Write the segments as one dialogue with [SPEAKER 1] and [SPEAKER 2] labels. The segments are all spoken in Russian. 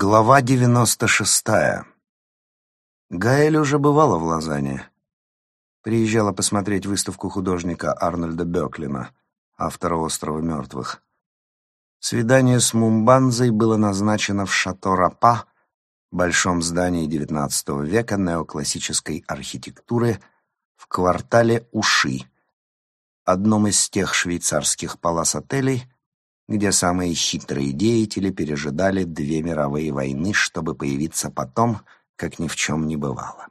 [SPEAKER 1] Глава девяносто шестая. Гаэль уже бывала в Лозанне. Приезжала посмотреть выставку художника Арнольда Бёклина, автора «Острова мертвых». Свидание с Мумбанзой было назначено в Шато-Рапа, большом здании XIX века неоклассической архитектуры в квартале Уши, одном из тех швейцарских палас-отелей, где самые хитрые деятели пережидали две мировые войны, чтобы появиться потом, как ни в чем не бывало.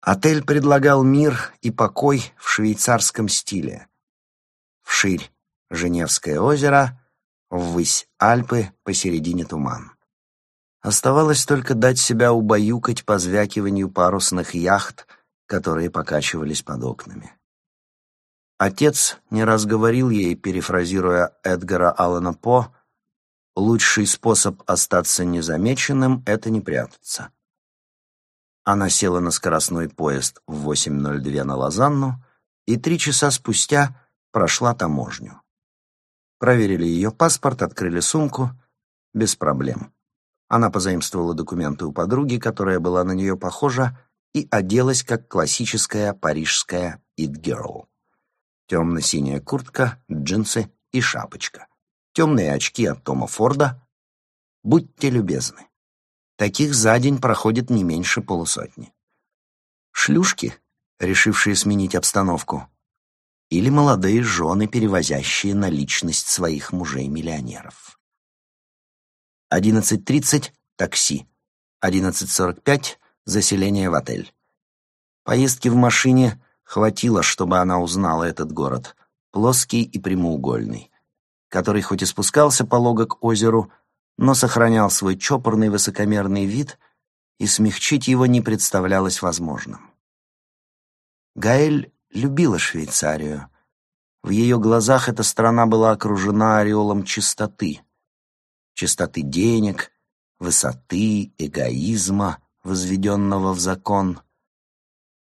[SPEAKER 1] Отель предлагал мир и покой в швейцарском стиле. Вширь — Женевское озеро, ввысь Альпы, посередине туман. Оставалось только дать себя убаюкать по звякиванию парусных яхт, которые покачивались под окнами. Отец не раз говорил ей, перефразируя Эдгара Аллана По, «Лучший способ остаться незамеченным — это не прятаться». Она села на скоростной поезд в 8.02 на Лозанну и три часа спустя прошла таможню. Проверили ее паспорт, открыли сумку. Без проблем. Она позаимствовала документы у подруги, которая была на нее похожа, и оделась как классическая парижская «it-girl». Темно-синяя куртка, джинсы и шапочка. Темные очки от Тома Форда. Будьте любезны. Таких за день проходит не меньше полусотни. Шлюшки, решившие сменить обстановку, или молодые жены, перевозящие наличность своих мужей-миллионеров. 11.30 — такси. 11.45 — заселение в отель. Поездки в машине Хватило, чтобы она узнала этот город, плоский и прямоугольный, который хоть и спускался полого к озеру, но сохранял свой чопорный высокомерный вид, и смягчить его не представлялось возможным. Гаэль любила Швейцарию. В ее глазах эта страна была окружена ореолом чистоты. Чистоты денег, высоты, эгоизма, возведенного в закон.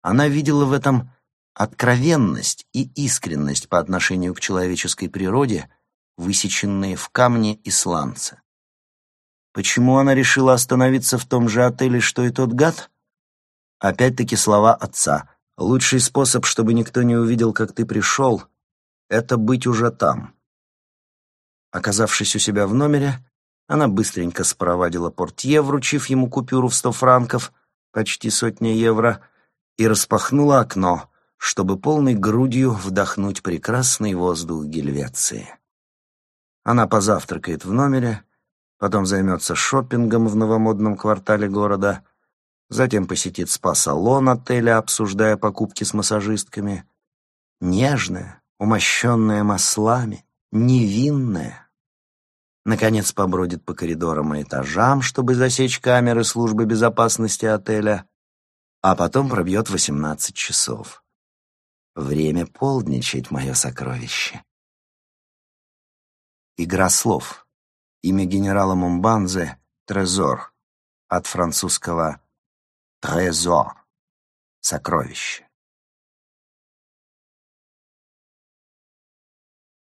[SPEAKER 1] Она видела в этом Откровенность и искренность по отношению к человеческой природе, высеченные в камне и сланце. Почему она решила остановиться в том же отеле, что и тот гад? Опять-таки слова отца. Лучший способ, чтобы никто не увидел, как ты пришел, это быть уже там. Оказавшись у себя в номере, она быстренько спровадила портье, вручив ему купюру в сто франков, почти сотня евро, и распахнула окно, чтобы полной грудью вдохнуть прекрасный воздух Гельвеции. Она позавтракает в номере, потом займется шопингом в новомодном квартале города, затем посетит спа-салон отеля, обсуждая покупки с массажистками. Нежная, умощенная маслами, невинная. Наконец побродит по коридорам и этажам, чтобы засечь камеры службы безопасности отеля, а потом пробьет восемнадцать часов. Время полдничать, мое сокровище. Игра слов. Имя генерала Мумбанзе — Трезор, от французского «трезор» — сокровище.